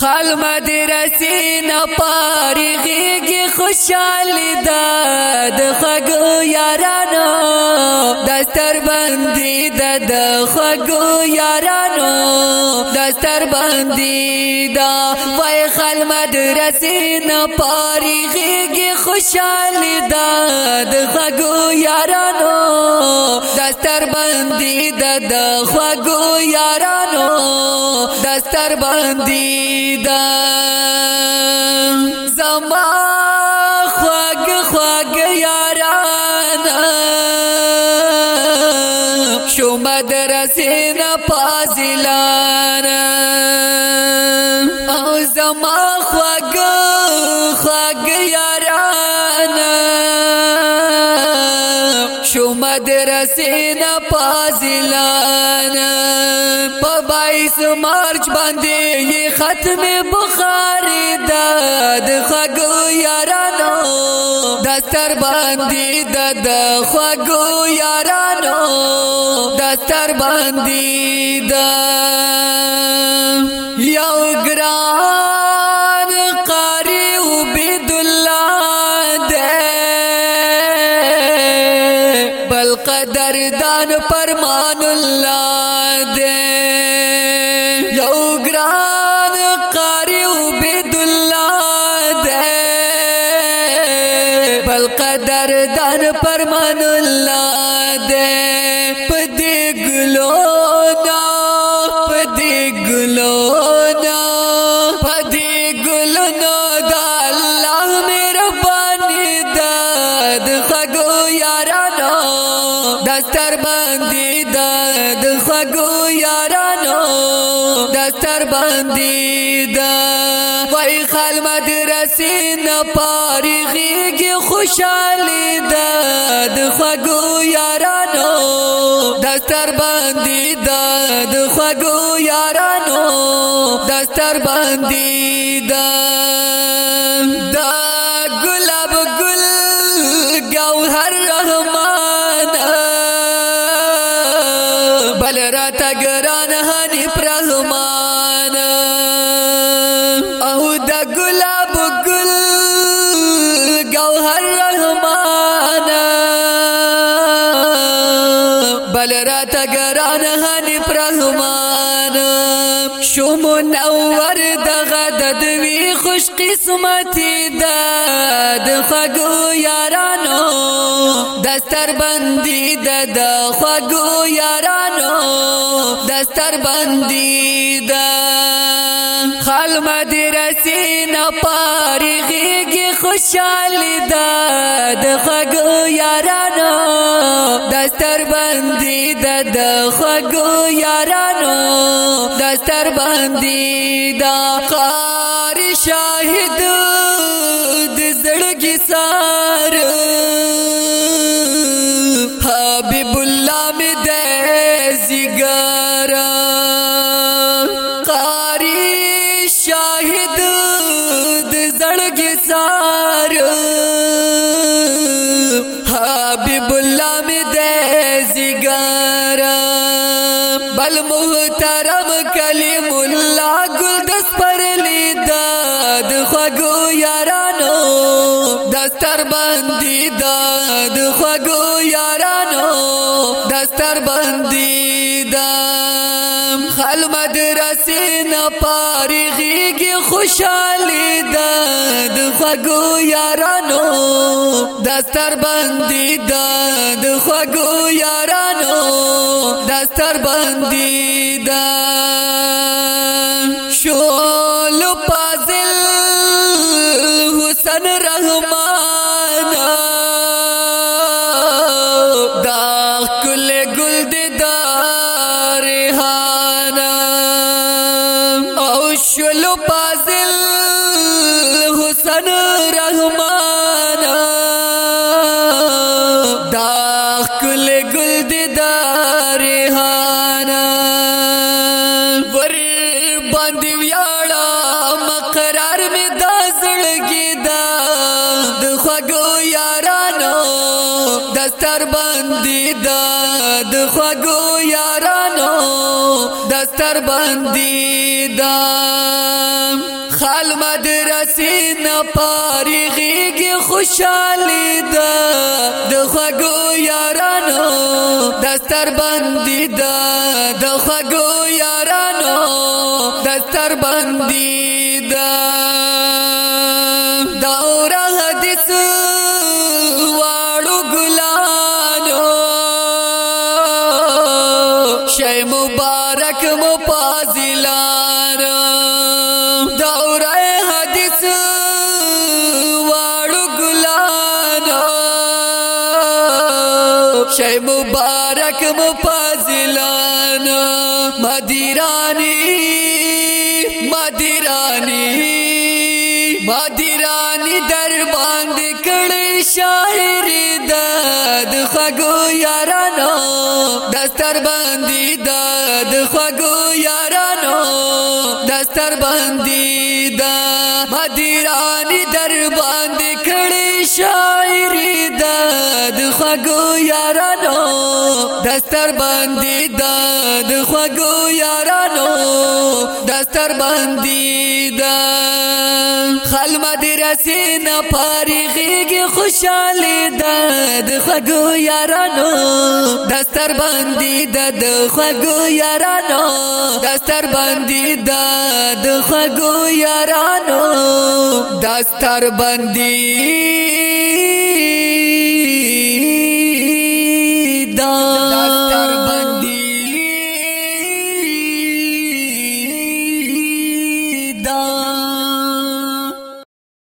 خال مدرسی نپاری غیگی خوشحالی داد خگو یارانو، دستر بندی دد خگو یارانو، دستر بندی دا وی خال مدرسی نپاری غیگی خوشحالی داد خگو یارانو، دستر بندی داد خگو یارانو، دستر بندی دا زما خواگ خواگ یاران شو مدرسه نا پازلان زما خواگ خواگ یاران شو مدرسه نا پازلان پا بائیس مارچ باندې ختم بخاری داد خگو یارانو، دستر باندی داد خگو یارانو، دستر باندی دا you Gran Gran Pramaan Allah they. You گران قاری عبید اللہ دے۔ بل قدر دان پرمان اللہ دے۔ پدی گلو نا، پدی گلو بندی داد خگو یارانو، دستر بندی دا وای خال مدرسی نپاری غیگی خوشحالی داد خگو یارانو. دستر بندی داد خگو یارانو. دستر بندی دا دا گلاب گل، گوهر رحمان. تگران هنی پرحمان دوی خوش قسمتي د خګو یارانو. دستر بندي د خګو یارانو. دستر بندي د خال مدرسې نه پارغيږي خوشالي د خګو یارانو. دستر بندي د خګو یارانو. دستر بندی دا قار شاہد د سار حبیب الله می د زیګار قاری شاہد د سار حبیب الله می د زیګار بل محترم کلیم الله گل دس پر لیداد یارانو دستر بندی داد. خگو یارانو دستر بندی دام خل مدرسی نپاری غیگی خوشحالی داد. خگو یارانو دستر بندی داد. خگو یارانو دستر بندی دا شول پازل حسن رحمان. دا کل گل دار ہانا او پازل حسن رحمان. دا کل گل دار ہانا ور باندې دستر باندې دا د یارانو، دستر باندې دا خال مدرسی نا پاری غیگی خوشحالی دا دخواگو یارانو، دستر بندی دا دخواگو یارانو، دستر بندی دا دورا حدیث شای مبارک مفاضلان مدیرانی مدیرانی مدیرانی در باندې کړي شاعر د خغو یارانو دستر باندې د خغو یارانو دستر باندې دا مدیرانی در باندې کړي شاعر د خغو یارانو. دستر باندې د خغو یارانو دستر باندې د خل مدرسې نه فارغيږي خوشاله د خغو یارانو. دستر باندې د خغو یارانو. دستر باندې د خغو یارانو. دستر باندې